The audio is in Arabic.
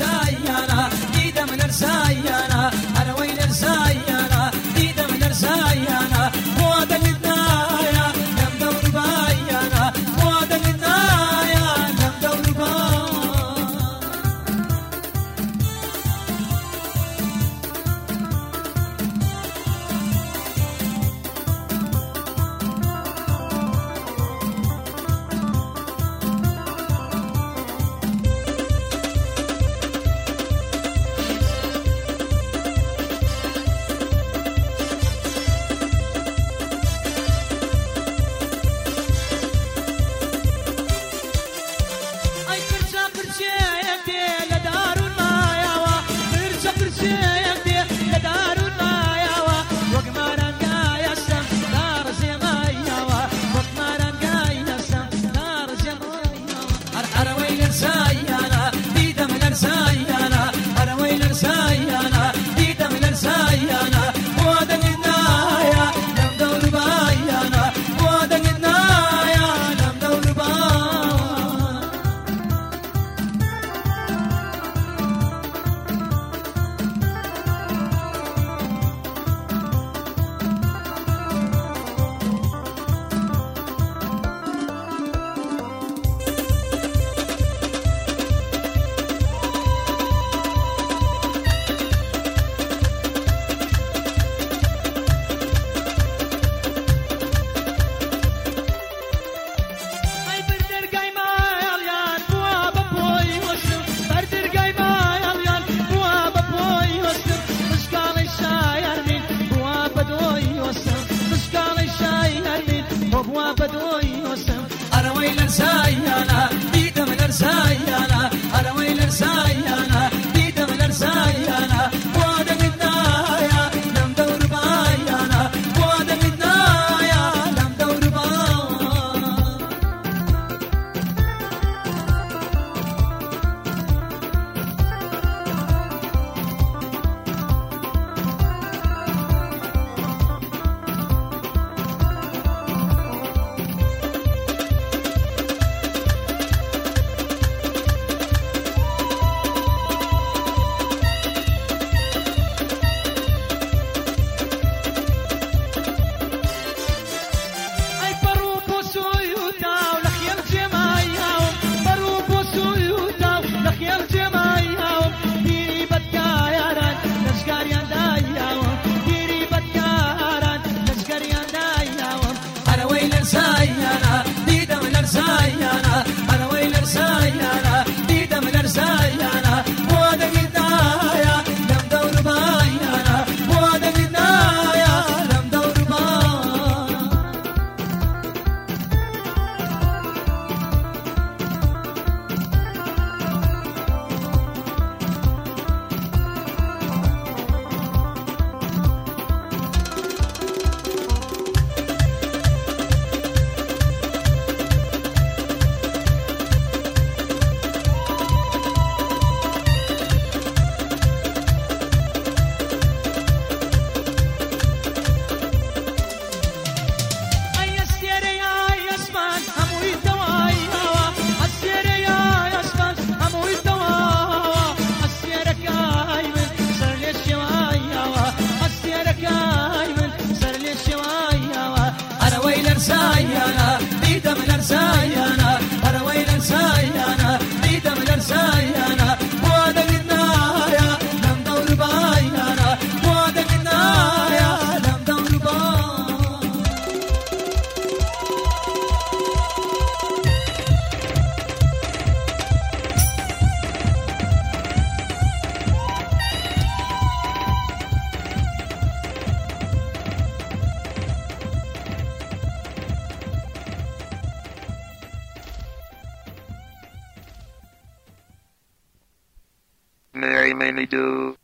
ensaya وابد ويوسف أنا ويل انساي أنا mainly do